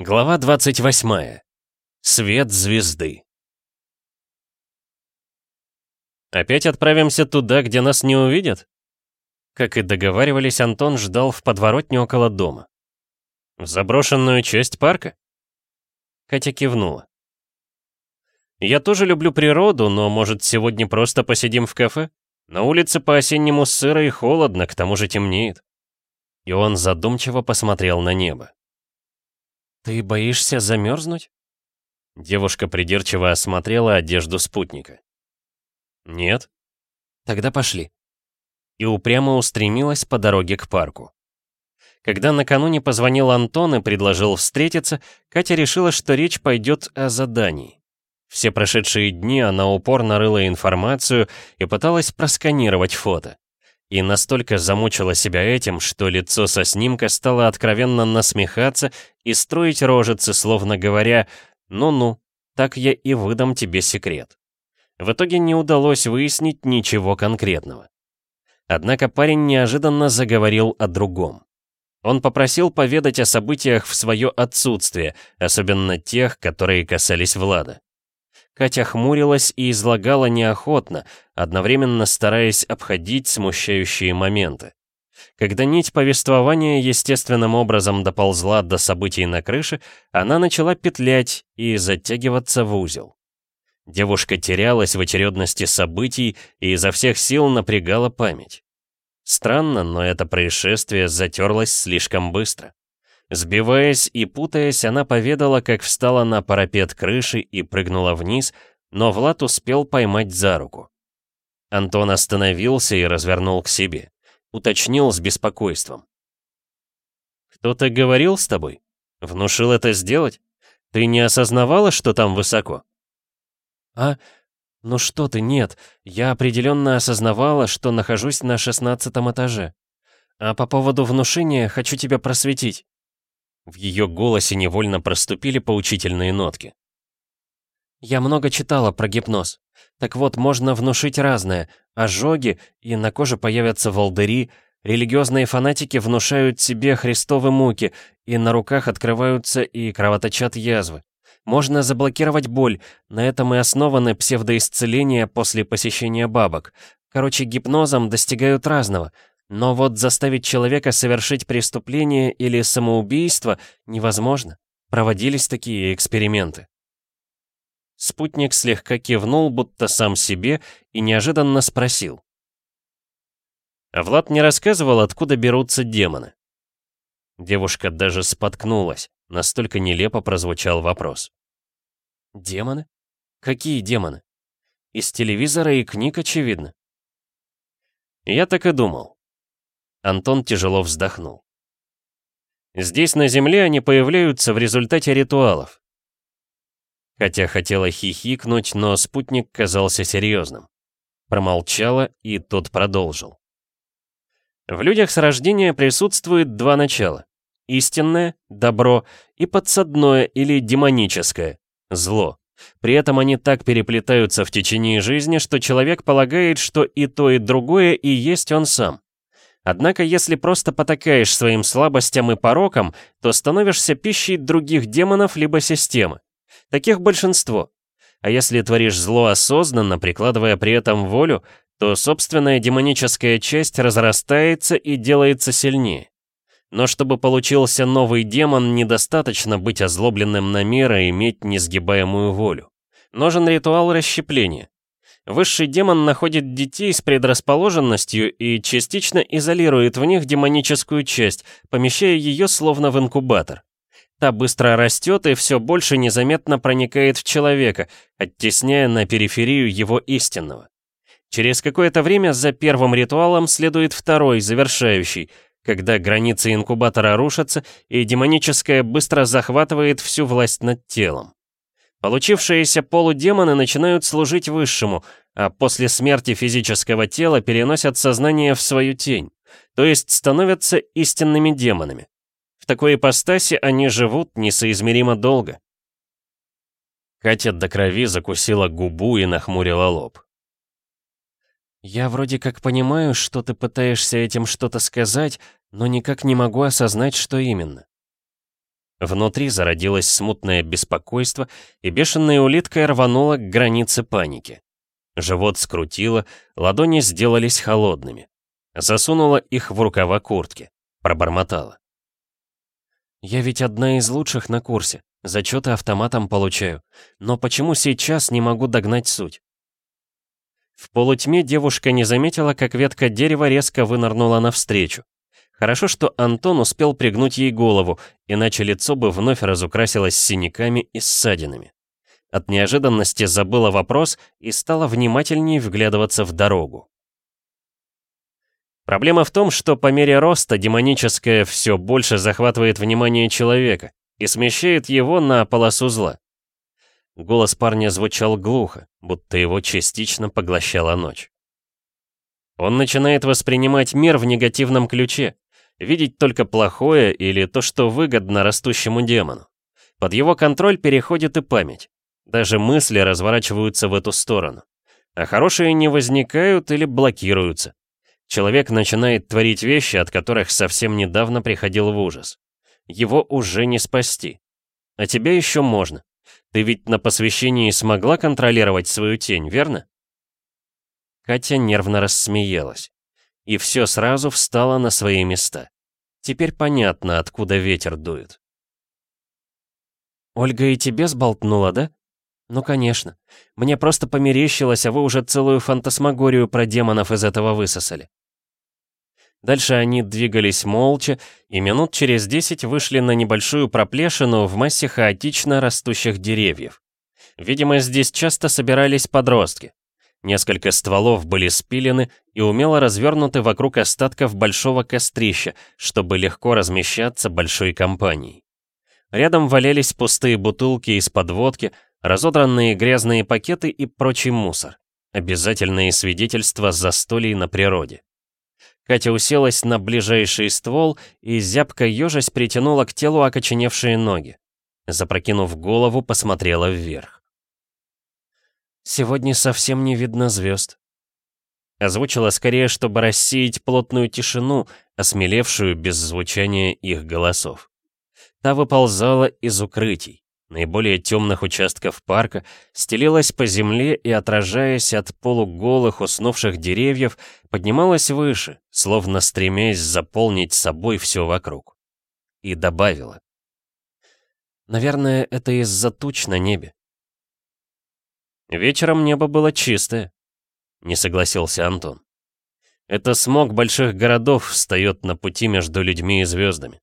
Глава 28. Свет звезды. Опять отправимся туда, где нас не увидят? Как и договаривались, Антон ждал в подворотне около дома. В заброшенную часть парка? Катя кивнула. Я тоже люблю природу, но, может, сегодня просто посидим в кафе? На улице по-осеннему сыро и холодно, к тому же темнеет. И он задумчиво посмотрел на небо. «Ты боишься замерзнуть?» Девушка придирчиво осмотрела одежду спутника. «Нет». «Тогда пошли». И упрямо устремилась по дороге к парку. Когда накануне позвонил Антон и предложил встретиться, Катя решила, что речь пойдет о задании. Все прошедшие дни она упорно рыла информацию и пыталась просканировать фото и настолько замучила себя этим, что лицо со снимка стало откровенно насмехаться и строить рожицы, словно говоря «ну-ну, так я и выдам тебе секрет». В итоге не удалось выяснить ничего конкретного. Однако парень неожиданно заговорил о другом. Он попросил поведать о событиях в свое отсутствие, особенно тех, которые касались Влада. Катя хмурилась и излагала неохотно, одновременно стараясь обходить смущающие моменты. Когда нить повествования естественным образом доползла до событий на крыше, она начала петлять и затягиваться в узел. Девушка терялась в очередности событий и изо всех сил напрягала память. Странно, но это происшествие затерлось слишком быстро. Сбиваясь и путаясь, она поведала, как встала на парапет крыши и прыгнула вниз, но Влад успел поймать за руку. Антон остановился и развернул к себе. Уточнил с беспокойством. «Кто-то говорил с тобой? Внушил это сделать? Ты не осознавала, что там высоко?» «А, ну что ты, нет. Я определенно осознавала, что нахожусь на шестнадцатом этаже. А по поводу внушения хочу тебя просветить. В ее голосе невольно проступили поучительные нотки. «Я много читала про гипноз. Так вот, можно внушить разное. Ожоги, и на коже появятся волдыри, религиозные фанатики внушают себе христовы муки, и на руках открываются и кровоточат язвы. Можно заблокировать боль, на этом и основаны псевдоисцеления после посещения бабок. Короче, гипнозом достигают разного — но вот заставить человека совершить преступление или самоубийство невозможно. Проводились такие эксперименты. Спутник слегка кивнул, будто сам себе, и неожиданно спросил. А Влад не рассказывал, откуда берутся демоны. Девушка даже споткнулась, настолько нелепо прозвучал вопрос. «Демоны? Какие демоны? Из телевизора и книг, очевидно». Я так и думал. Антон тяжело вздохнул. Здесь, на Земле, они появляются в результате ритуалов. Хотя хотела хихикнуть, но спутник казался серьезным. Промолчала, и тот продолжил. В людях с рождения присутствует два начала. Истинное, добро, и подсадное или демоническое, зло. При этом они так переплетаются в течение жизни, что человек полагает, что и то, и другое и есть он сам. Однако, если просто потакаешь своим слабостям и порокам, то становишься пищей других демонов либо системы. Таких большинство. А если творишь зло осознанно, прикладывая при этом волю, то собственная демоническая часть разрастается и делается сильнее. Но чтобы получился новый демон, недостаточно быть озлобленным на мир и иметь несгибаемую волю. Нужен ритуал расщепления. Высший демон находит детей с предрасположенностью и частично изолирует в них демоническую часть, помещая ее словно в инкубатор. Та быстро растет и все больше незаметно проникает в человека, оттесняя на периферию его истинного. Через какое-то время за первым ритуалом следует второй, завершающий, когда границы инкубатора рушатся и демоническое быстро захватывает всю власть над телом. Получившиеся полудемоны начинают служить высшему, а после смерти физического тела переносят сознание в свою тень, то есть становятся истинными демонами. В такой ипостаси они живут несоизмеримо долго. Катя до крови закусила губу и нахмурила лоб. «Я вроде как понимаю, что ты пытаешься этим что-то сказать, но никак не могу осознать, что именно». Внутри зародилось смутное беспокойство, и бешеная улитка рванула к границе паники. Живот скрутило, ладони сделались холодными. Засунула их в рукава куртки. Пробормотала. «Я ведь одна из лучших на курсе. Зачеты автоматом получаю. Но почему сейчас не могу догнать суть?» В полутьме девушка не заметила, как ветка дерева резко вынырнула навстречу. Хорошо, что Антон успел пригнуть ей голову, иначе лицо бы вновь разукрасилось синяками и ссадинами. От неожиданности забыла вопрос и стала внимательнее вглядываться в дорогу. Проблема в том, что по мере роста демоническое все больше захватывает внимание человека и смещает его на полосу зла. Голос парня звучал глухо, будто его частично поглощала ночь. Он начинает воспринимать мир в негативном ключе, видеть только плохое или то, что выгодно растущему демону. Под его контроль переходит и память. Даже мысли разворачиваются в эту сторону. А хорошие не возникают или блокируются. Человек начинает творить вещи, от которых совсем недавно приходил в ужас. Его уже не спасти. А тебя еще можно. Ты ведь на посвящении смогла контролировать свою тень, верно?» Катя нервно рассмеялась. И все сразу встало на свои места. Теперь понятно, откуда ветер дует. «Ольга и тебе сболтнула, да?» «Ну, конечно. Мне просто померещилось, а вы уже целую фантасмагорию про демонов из этого высосали». Дальше они двигались молча, и минут через десять вышли на небольшую проплешину в массе хаотично растущих деревьев. Видимо, здесь часто собирались подростки. Несколько стволов были спилены и умело развернуты вокруг остатков большого кострища, чтобы легко размещаться большой компанией. Рядом валялись пустые бутылки из-под водки, разодранные грязные пакеты и прочий мусор. Обязательные свидетельства застолий на природе. Катя уселась на ближайший ствол и, зябко ежась, притянула к телу окоченевшие ноги. Запрокинув голову, посмотрела вверх. «Сегодня совсем не видно звезд», Озвучила скорее, чтобы рассеять плотную тишину, осмелевшую без звучания их голосов. Та выползала из укрытий наиболее темных участков парка, стелилась по земле и, отражаясь от полуголых уснувших деревьев, поднималась выше, словно стремясь заполнить собой все вокруг. И добавила. «Наверное, это из-за туч на небе». «Вечером небо было чистое», — не согласился Антон. «Это смог больших городов встает на пути между людьми и звездами.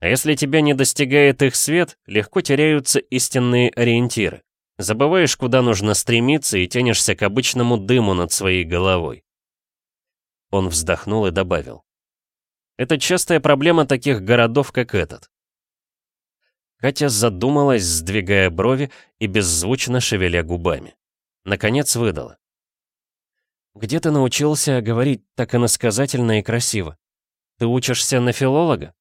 А если тебя не достигает их свет, легко теряются истинные ориентиры. Забываешь, куда нужно стремиться и тянешься к обычному дыму над своей головой. Он вздохнул и добавил. Это частая проблема таких городов, как этот. Катя задумалась, сдвигая брови и беззвучно шевеля губами. Наконец выдала. «Где ты научился говорить так иносказательно и красиво? Ты учишься на филолога?»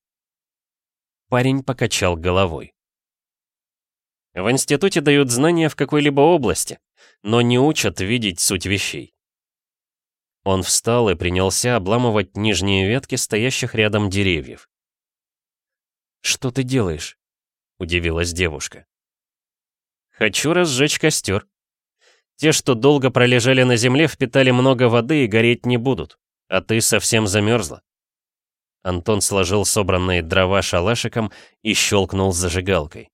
Парень покачал головой. В институте дают знания в какой-либо области, но не учат видеть суть вещей. Он встал и принялся обламывать нижние ветки стоящих рядом деревьев. «Что ты делаешь?» — удивилась девушка. «Хочу разжечь костер. Те, что долго пролежали на земле, впитали много воды и гореть не будут, а ты совсем замерзла. Антон сложил собранные дрова шалашиком и щелкнул зажигалкой.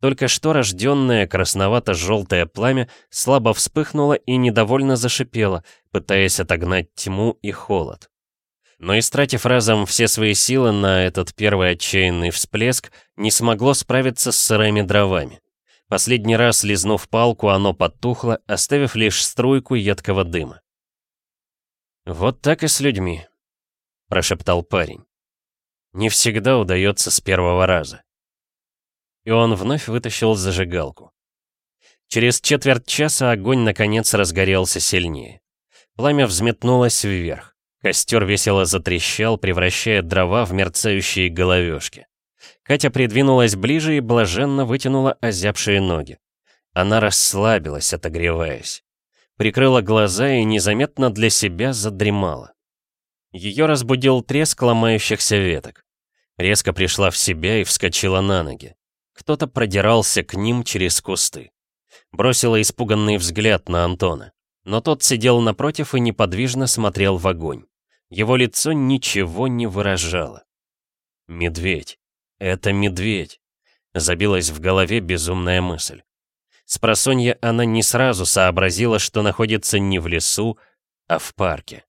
Только что рожденное красновато-желтое пламя слабо вспыхнуло и недовольно зашипело, пытаясь отогнать тьму и холод. Но истратив разом все свои силы на этот первый отчаянный всплеск, не смогло справиться с сырыми дровами. Последний раз, лизнув палку, оно потухло, оставив лишь струйку едкого дыма. Вот так и с людьми прошептал парень. Не всегда удается с первого раза. И он вновь вытащил зажигалку. Через четверть часа огонь наконец разгорелся сильнее. Пламя взметнулось вверх. Костер весело затрещал, превращая дрова в мерцающие головешки. Катя придвинулась ближе и блаженно вытянула озябшие ноги. Она расслабилась, отогреваясь. Прикрыла глаза и незаметно для себя задремала. Ее разбудил треск ломающихся веток. Резко пришла в себя и вскочила на ноги. Кто-то продирался к ним через кусты. Бросила испуганный взгляд на Антона. Но тот сидел напротив и неподвижно смотрел в огонь. Его лицо ничего не выражало. «Медведь. Это медведь», — забилась в голове безумная мысль. Спросонья она не сразу сообразила, что находится не в лесу, а в парке.